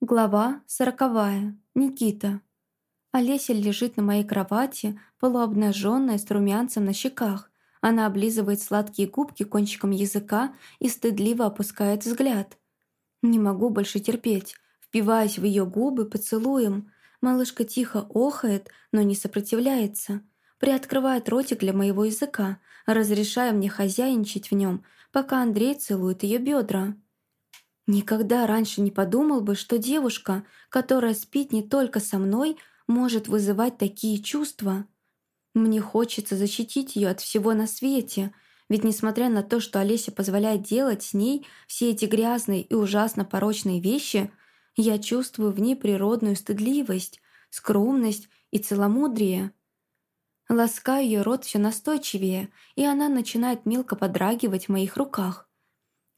Глава сороковая. Никита. Олеся лежит на моей кровати, полуобнаженная, с румянцем на щеках. Она облизывает сладкие губки кончиком языка и стыдливо опускает взгляд. Не могу больше терпеть. Впиваясь в ее губы поцелуем. Малышка тихо охает, но не сопротивляется. Приоткрывает ротик для моего языка, разрешая мне хозяйничать в нем, пока Андрей целует ее бедра. Никогда раньше не подумал бы, что девушка, которая спит не только со мной, может вызывать такие чувства. Мне хочется защитить ее от всего на свете, ведь несмотря на то, что Олеся позволяет делать с ней все эти грязные и ужасно порочные вещи, я чувствую в ней природную стыдливость, скромность и целомудрие. Ласкаю ее рот все настойчивее, и она начинает мелко подрагивать в моих руках.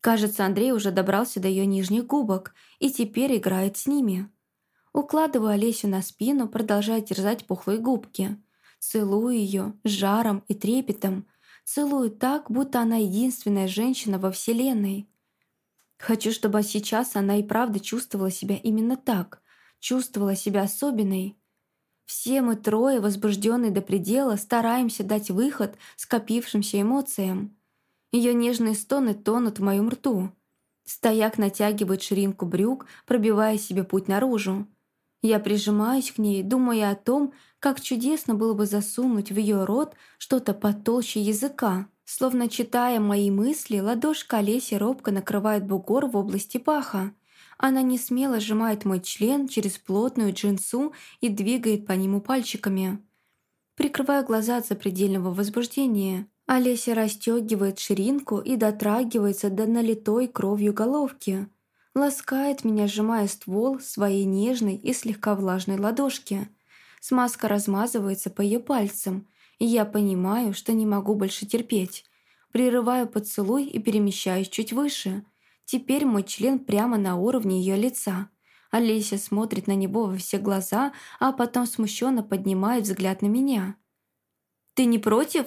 Кажется, Андрей уже добрался до ее нижних губок и теперь играет с ними. Укладываю Олесю на спину, продолжая терзать пухлые губки. Целую ее с жаром и трепетом. Целую так, будто она единственная женщина во Вселенной. Хочу, чтобы сейчас она и правда чувствовала себя именно так, чувствовала себя особенной. Все мы трое, возбужденные до предела, стараемся дать выход скопившимся эмоциям. Ее нежные стоны тонут в моем рту. Стояк натягивает ширинку брюк, пробивая себе путь наружу. Я прижимаюсь к ней, думая о том, как чудесно было бы засунуть в ее рот что-то потолще языка. Словно читая мои мысли, ладошка Олеси робко накрывает бугор в области паха. Она не смело сжимает мой член через плотную джинсу и двигает по нему пальчиками. Прикрываю глаза от запредельного возбуждения. Олеся расстегивает ширинку и дотрагивается до налитой кровью головки. Ласкает меня, сжимая ствол своей нежной и слегка влажной ладошки. Смазка размазывается по ее пальцам, и я понимаю, что не могу больше терпеть. Прерываю поцелуй и перемещаюсь чуть выше. Теперь мой член прямо на уровне ее лица. Олеся смотрит на него во все глаза, а потом смущенно поднимает взгляд на меня. «Ты не против?»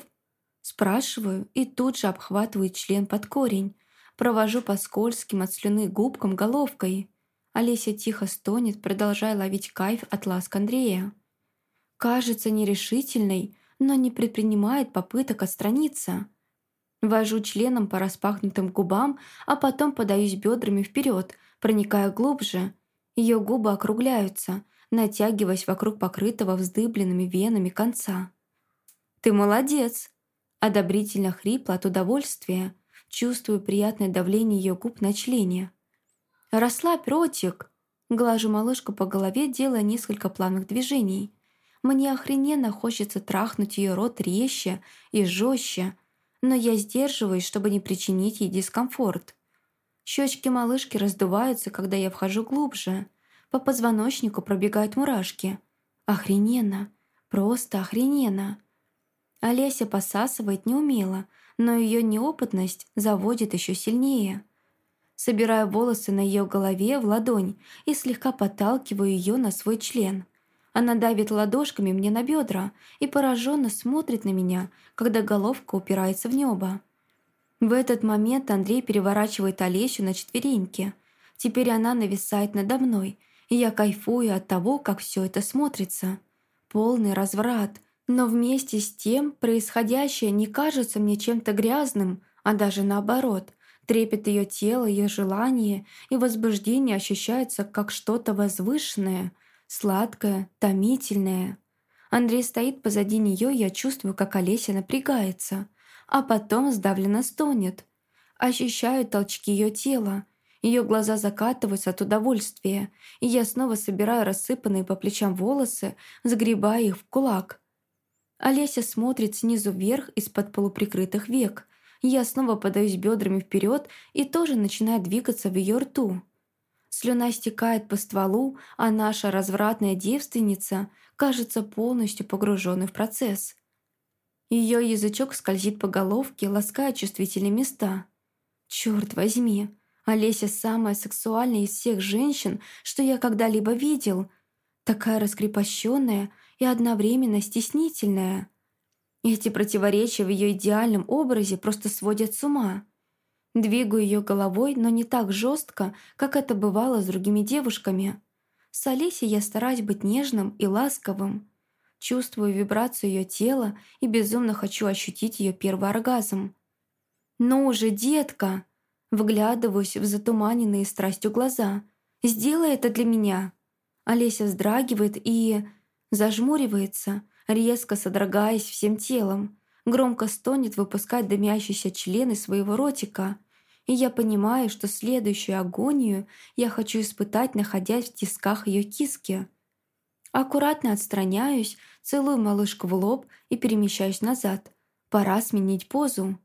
Спрашиваю и тут же обхватываю член под корень. Провожу по скользким от слюны губкам головкой. Олеся тихо стонет, продолжая ловить кайф от ласк Андрея. Кажется нерешительной, но не предпринимает попыток отстраниться. Вожу членом по распахнутым губам, а потом подаюсь бедрами вперед, проникая глубже. Ее губы округляются, натягиваясь вокруг покрытого вздыбленными венами конца. «Ты молодец!» Одобрительно хрипло от удовольствия, чувствую приятное давление ее губ на члене. «Расслабь ротик!» Глажу малышку по голове, делая несколько плавных движений. Мне охрененно хочется трахнуть ее рот резче и жестче, но я сдерживаюсь, чтобы не причинить ей дискомфорт. Щечки малышки раздуваются, когда я вхожу глубже. По позвоночнику пробегают мурашки. Охрененно. Просто охрененно. Олеся посасывает неумело, но ее неопытность заводит еще сильнее. Собираю волосы на ее голове в ладонь и слегка подталкиваю ее на свой член. Она давит ладошками мне на бедра и пораженно смотрит на меня, когда головка упирается в небо. В этот момент Андрей переворачивает Олесю на четвереньки. Теперь она нависает надо мной, и я кайфую от того, как все это смотрится. Полный разврат — но вместе с тем происходящее не кажется мне чем-то грязным, а даже наоборот. Трепет ее тела, ее желание и возбуждение ощущается как что-то возвышенное, сладкое, томительное. Андрей стоит позади нее, я чувствую, как Олеся напрягается, а потом сдавленно стонет. Ощущаю толчки ее тела, ее глаза закатываются от удовольствия, и я снова собираю рассыпанные по плечам волосы, загребая их в кулак – Олеся смотрит снизу вверх из-под полуприкрытых век. Я снова подаюсь бедрами вперед и тоже начинаю двигаться в ее рту. Слюна стекает по стволу, а наша развратная девственница кажется полностью погруженной в процесс. Ее язычок скользит по головке, лаская чувствительные места. Черт возьми, Олеся самая сексуальная из всех женщин, что я когда-либо видел. Такая раскрепощенная, и одновременно стеснительная. Эти противоречия в ее идеальном образе просто сводят с ума. Двигаю ее головой, но не так жестко, как это бывало с другими девушками. С Олесей я стараюсь быть нежным и ласковым. Чувствую вибрацию ее тела и безумно хочу ощутить ее первый оргазм. «Ну уже, детка!» Вглядываюсь в затуманенные страстью глаза. «Сделай это для меня!» Олеся вздрагивает и... зажмуривается, резко содрогаясь всем телом. Громко стонет выпускать дымящиеся члены своего ротика. И я понимаю, что следующую агонию я хочу испытать, находясь в тисках ее киски. Аккуратно отстраняюсь, целую малышку в лоб и перемещаюсь назад. Пора сменить позу.